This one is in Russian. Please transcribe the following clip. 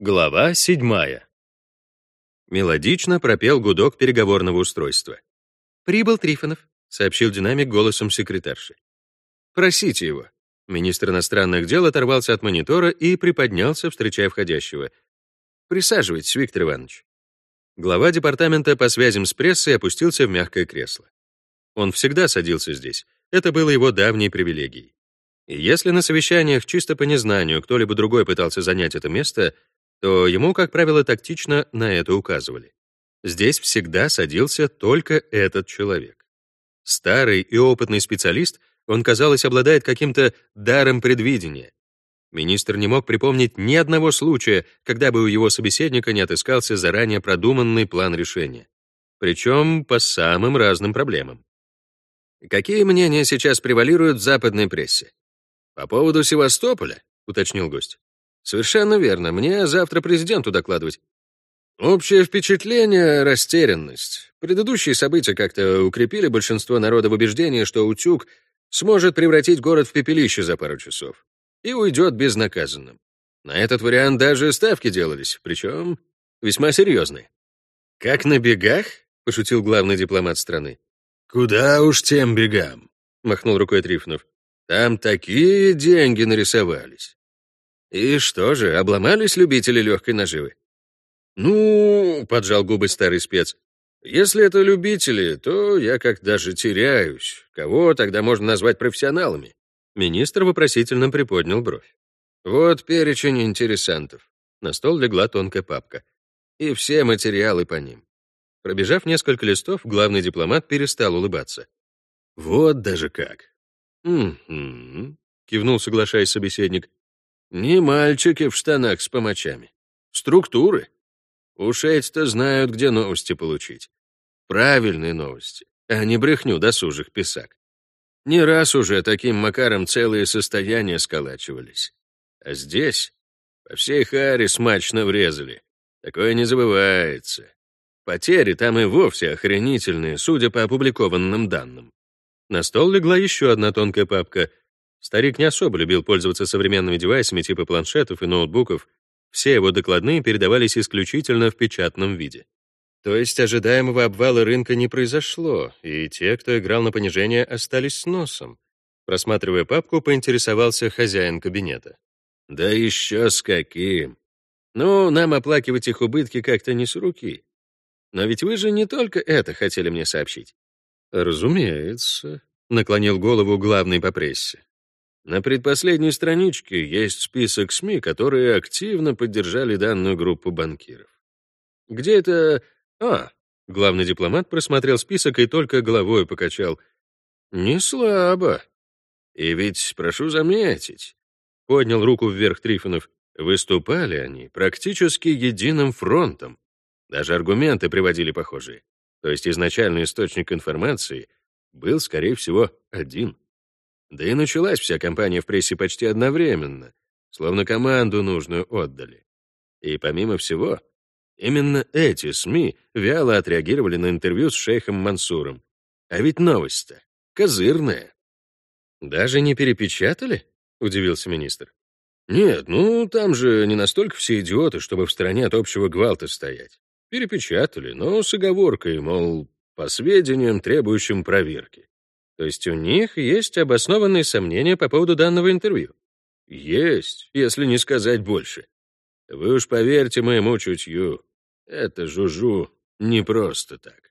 Глава седьмая. Мелодично пропел гудок переговорного устройства. «Прибыл Трифонов», — сообщил динамик голосом секретарши. «Просите его». Министр иностранных дел оторвался от монитора и приподнялся, встречая входящего. «Присаживайтесь, Виктор Иванович». Глава департамента по связям с прессой опустился в мягкое кресло. Он всегда садился здесь. Это было его давней привилегией. И если на совещаниях чисто по незнанию кто-либо другой пытался занять это место — то ему, как правило, тактично на это указывали. Здесь всегда садился только этот человек. Старый и опытный специалист, он, казалось, обладает каким-то даром предвидения. Министр не мог припомнить ни одного случая, когда бы у его собеседника не отыскался заранее продуманный план решения. Причем по самым разным проблемам. «Какие мнения сейчас превалируют в западной прессе?» «По поводу Севастополя?» — уточнил гость. Совершенно верно. Мне завтра президенту докладывать. Общее впечатление — растерянность. Предыдущие события как-то укрепили большинство народа в убеждении, что утюг сможет превратить город в пепелище за пару часов и уйдет безнаказанным. На этот вариант даже ставки делались, причем весьма серьезные. «Как на бегах?» — пошутил главный дипломат страны. «Куда уж тем бегам?» — махнул рукой Трифонов. «Там такие деньги нарисовались. И что же, обломались любители легкой наживы? Ну, поджал губы старый спец. Если это любители, то я как даже теряюсь. Кого тогда можно назвать профессионалами? Министр вопросительно приподнял бровь. Вот перечень интересантов. На стол легла тонкая папка. И все материалы по ним. Пробежав несколько листов, главный дипломат перестал улыбаться. Вот даже как. «Угу», — кивнул, соглашаясь собеседник. Не мальчики в штанах с помочами. Структуры. Уж эти-то знают, где новости получить. Правильные новости, а не брехню досужих писак. Не раз уже таким макаром целые состояния сколачивались. А здесь по всей харе смачно врезали. Такое не забывается. Потери там и вовсе охренительные, судя по опубликованным данным. На стол легла еще одна тонкая папка — Старик не особо любил пользоваться современными девайсами типа планшетов и ноутбуков. Все его докладные передавались исключительно в печатном виде. То есть ожидаемого обвала рынка не произошло, и те, кто играл на понижение, остались с носом. Просматривая папку, поинтересовался хозяин кабинета. «Да еще с каким! Ну, нам оплакивать их убытки как-то не с руки. Но ведь вы же не только это хотели мне сообщить». «Разумеется», — наклонил голову главный по прессе. На предпоследней страничке есть список СМИ, которые активно поддержали данную группу банкиров. Где это... А, главный дипломат просмотрел список и только головой покачал. Не слабо. И ведь, прошу заметить, поднял руку вверх Трифонов, выступали они практически единым фронтом. Даже аргументы приводили похожие. То есть изначальный источник информации был, скорее всего, один. Да и началась вся кампания в прессе почти одновременно, словно команду нужную отдали. И помимо всего, именно эти СМИ вяло отреагировали на интервью с шейхом Мансуром. А ведь новость-то козырная. «Даже не перепечатали?» — удивился министр. «Нет, ну там же не настолько все идиоты, чтобы в стороне от общего гвалта стоять. Перепечатали, но с оговоркой, мол, по сведениям, требующим проверки. То есть у них есть обоснованные сомнения по поводу данного интервью? Есть, если не сказать больше. Вы уж поверьте моему чутью, это жужу не просто так.